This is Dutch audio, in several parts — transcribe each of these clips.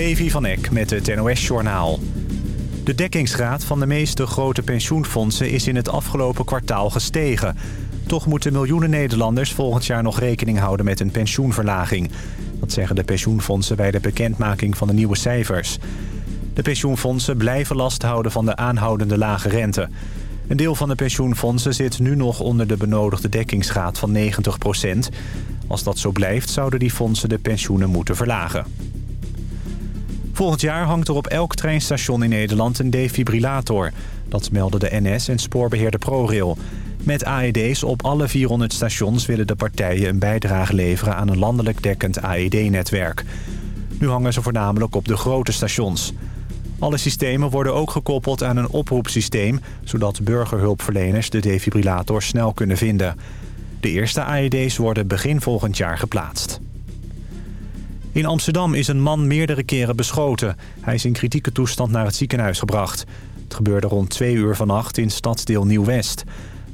Levi van Eck met het NOS-journaal. De dekkingsgraad van de meeste grote pensioenfondsen is in het afgelopen kwartaal gestegen. Toch moeten miljoenen Nederlanders volgend jaar nog rekening houden met een pensioenverlaging. Dat zeggen de pensioenfondsen bij de bekendmaking van de nieuwe cijfers. De pensioenfondsen blijven last houden van de aanhoudende lage rente. Een deel van de pensioenfondsen zit nu nog onder de benodigde dekkingsgraad van 90% Als dat zo blijft, zouden die fondsen de pensioenen moeten verlagen. Volgend jaar hangt er op elk treinstation in Nederland een defibrillator. Dat melden de NS en spoorbeheerder ProRail. Met AED's op alle 400 stations willen de partijen een bijdrage leveren aan een landelijk dekkend AED-netwerk. Nu hangen ze voornamelijk op de grote stations. Alle systemen worden ook gekoppeld aan een oproepsysteem... zodat burgerhulpverleners de defibrillator snel kunnen vinden. De eerste AED's worden begin volgend jaar geplaatst. In Amsterdam is een man meerdere keren beschoten. Hij is in kritieke toestand naar het ziekenhuis gebracht. Het gebeurde rond twee uur vannacht in stadsdeel Nieuw-West.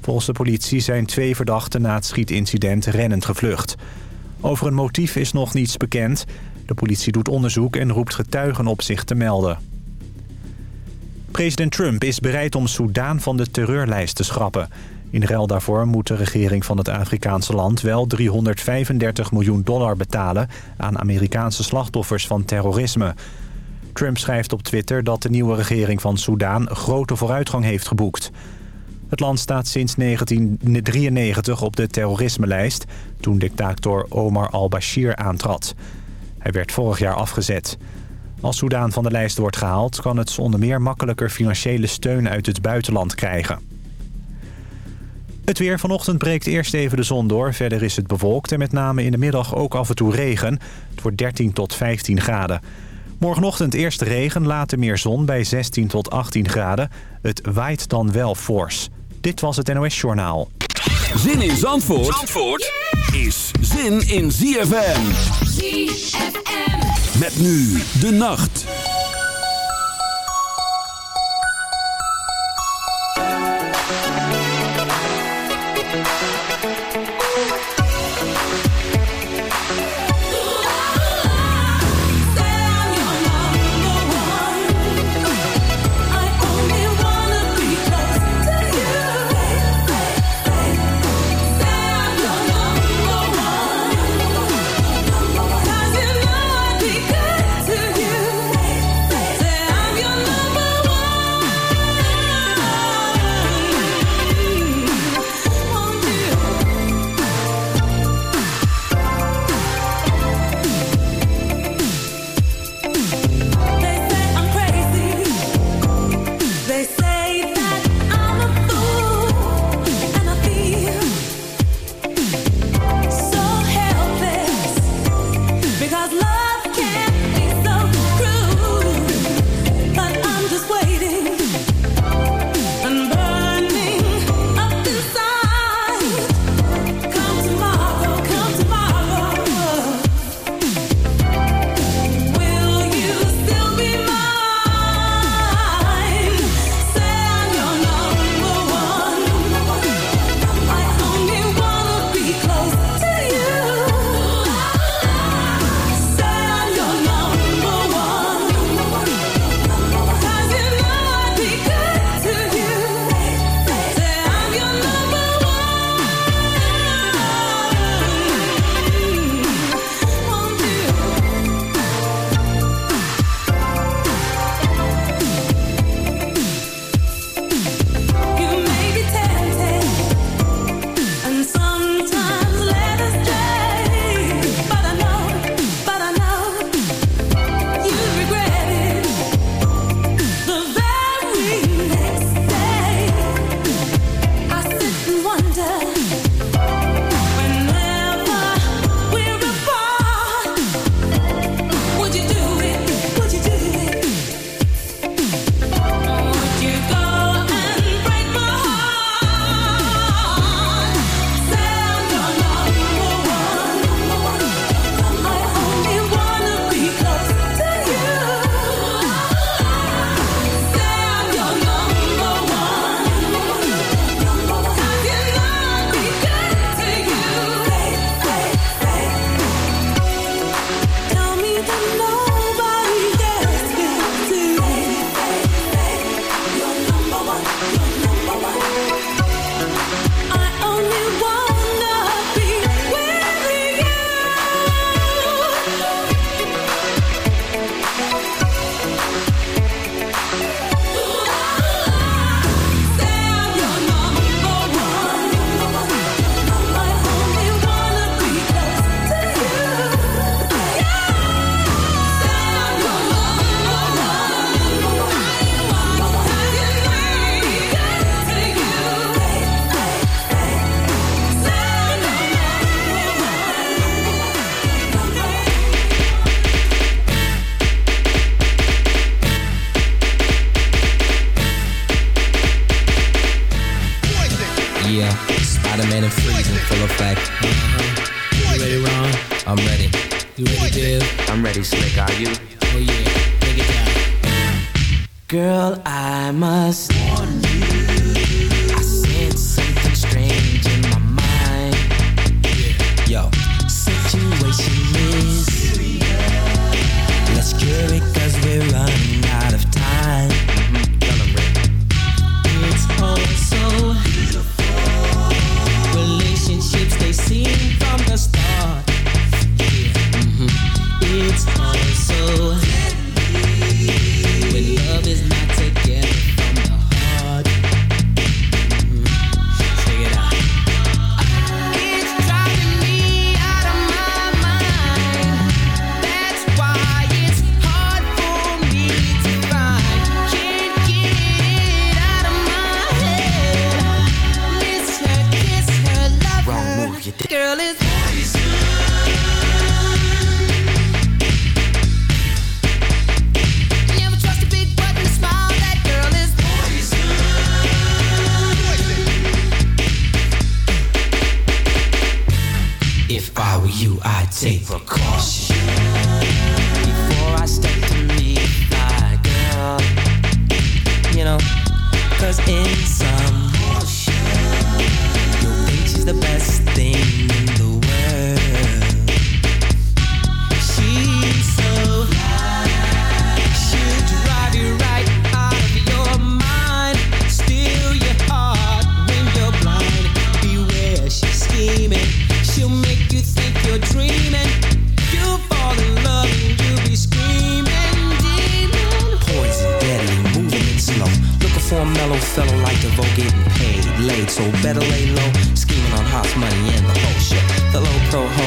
Volgens de politie zijn twee verdachten na het schietincident rennend gevlucht. Over een motief is nog niets bekend. De politie doet onderzoek en roept getuigen op zich te melden. President Trump is bereid om Soudaan van de terreurlijst te schrappen. In ruil daarvoor moet de regering van het Afrikaanse land wel 335 miljoen dollar betalen aan Amerikaanse slachtoffers van terrorisme. Trump schrijft op Twitter dat de nieuwe regering van Soudaan grote vooruitgang heeft geboekt. Het land staat sinds 1993 op de terrorisme-lijst... toen dictator Omar al-Bashir aantrad. Hij werd vorig jaar afgezet. Als Soudaan van de lijst wordt gehaald... kan het zonder meer makkelijker financiële steun uit het buitenland krijgen. Het weer vanochtend breekt eerst even de zon door. Verder is het bewolkt en met name in de middag ook af en toe regen. Het wordt 13 tot 15 graden. Morgenochtend eerst regen, later meer zon bij 16 tot 18 graden. Het waait dan wel fors. Dit was het NOS Journaal. Zin in Zandvoort, Zandvoort is zin in ZFM. ZFM. Met nu de nacht.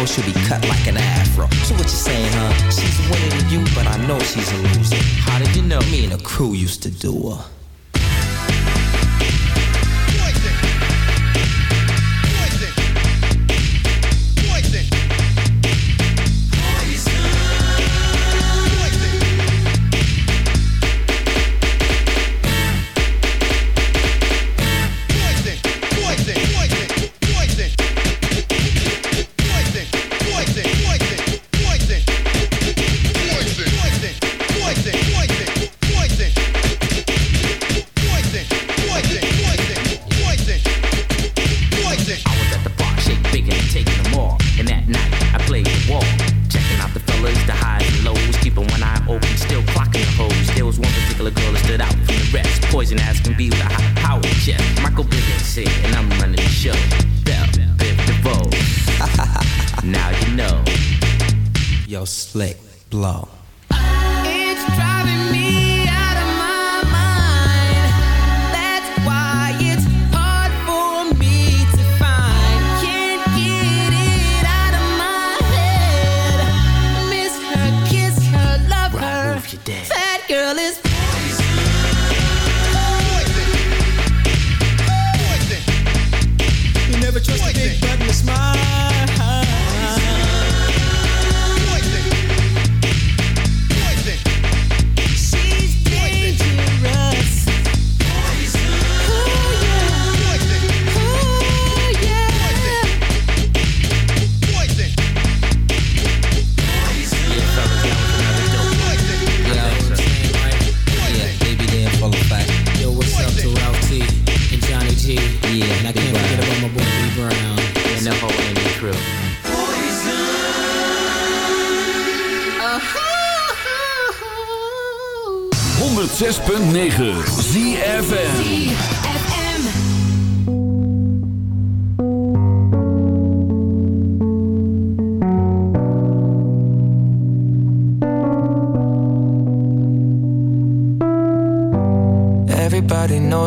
she'll be cut like an afro. So what you saying, huh? She's winning you, but I know she's a loser. How did you know? Me and a crew used to do her.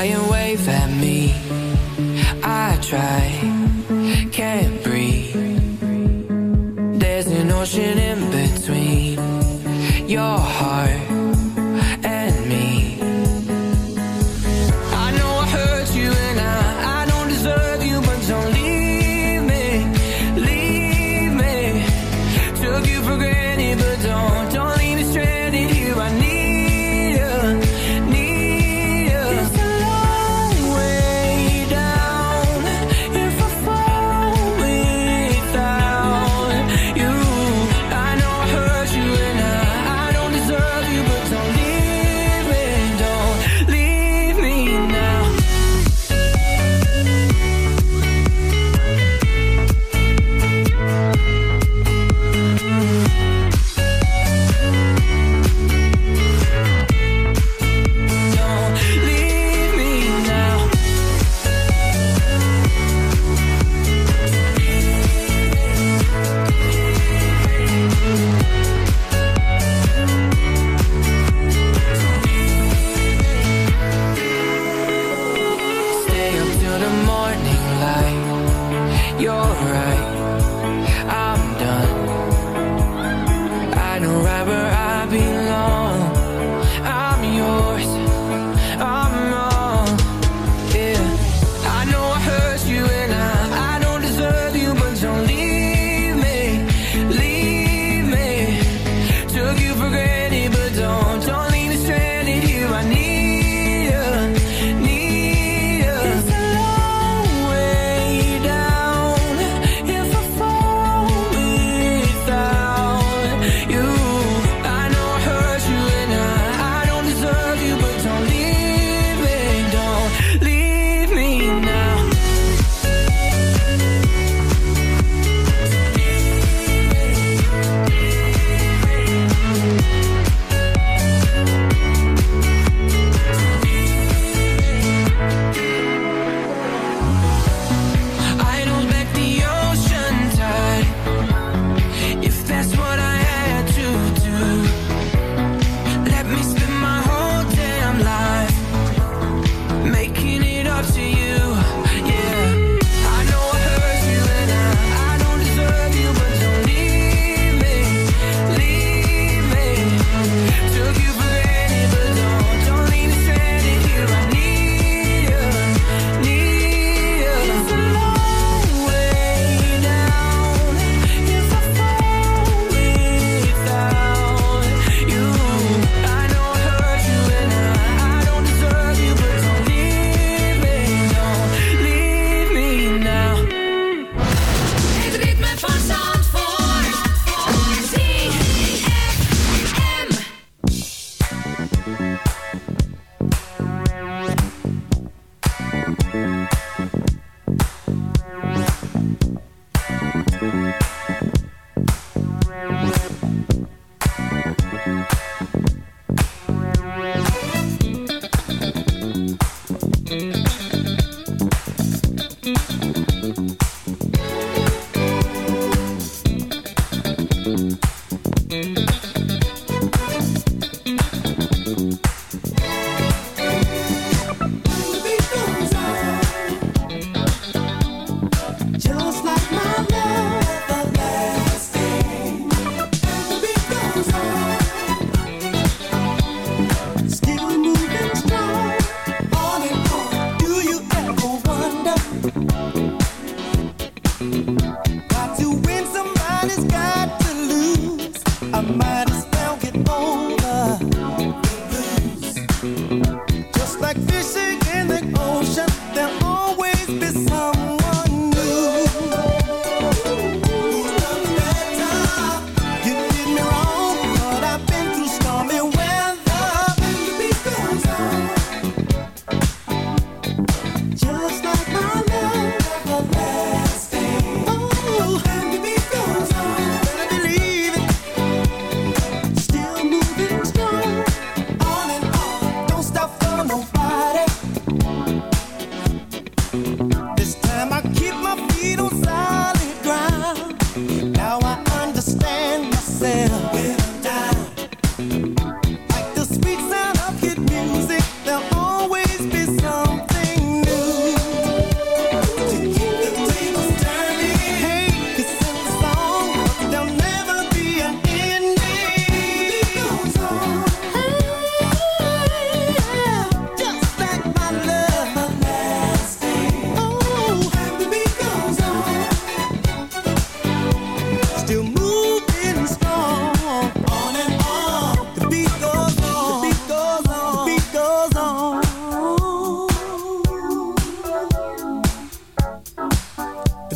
trying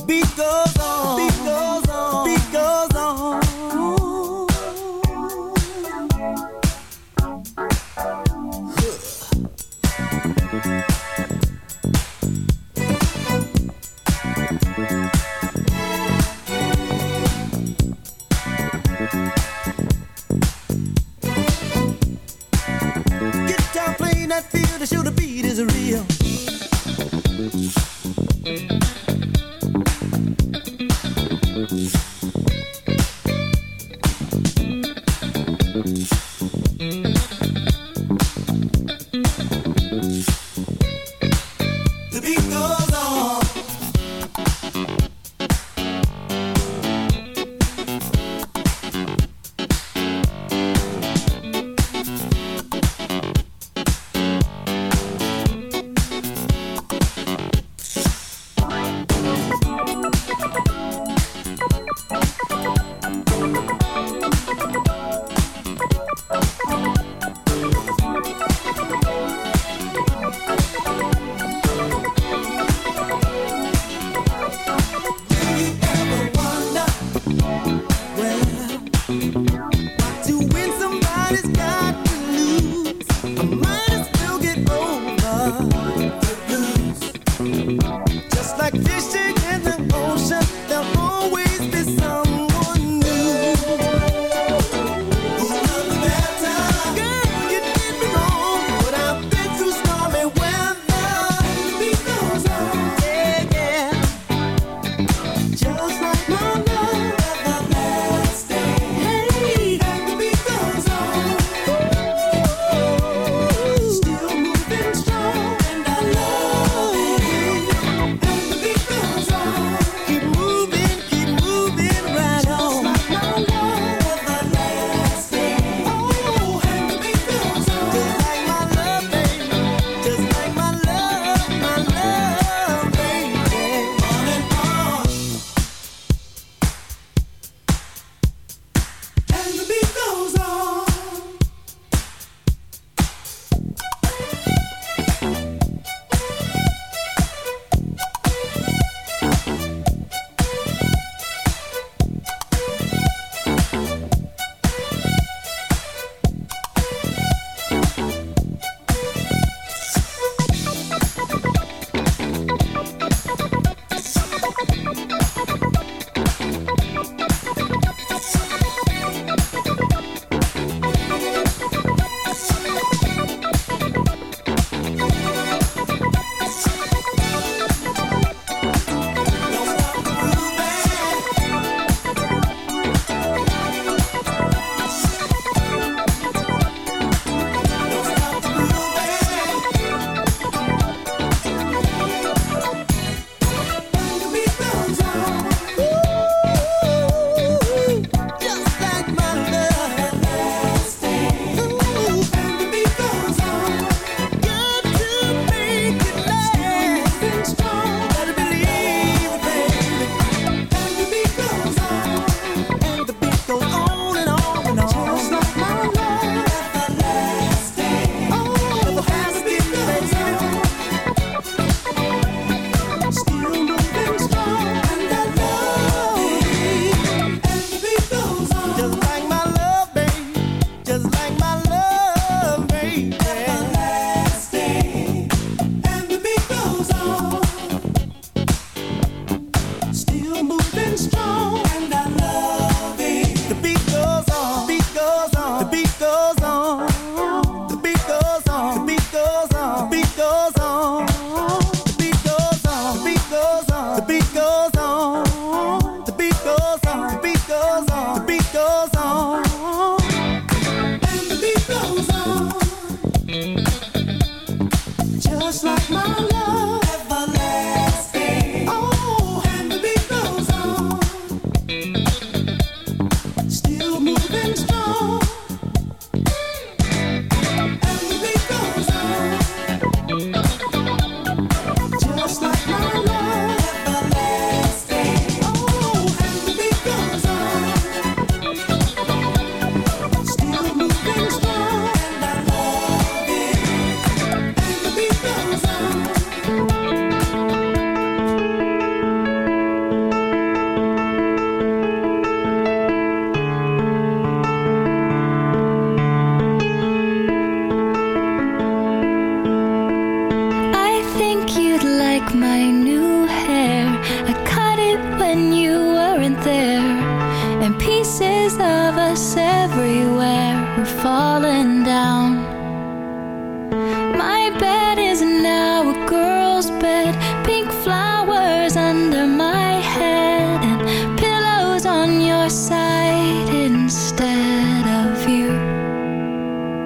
Because.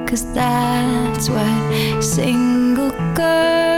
Cause that's what single girls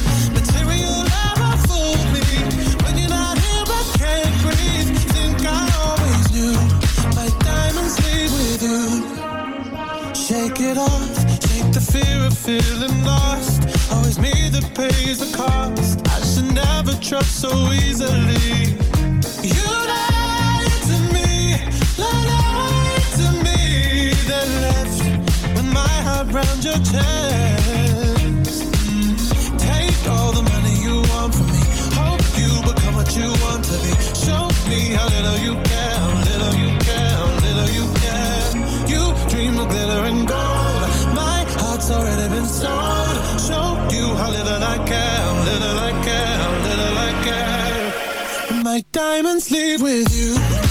Off. Shake the fear of feeling lost. Always me that pays the cost. I should never trust so easily. You lied to me, lied to me. Then left with my heart round your chest. My diamonds leave with you.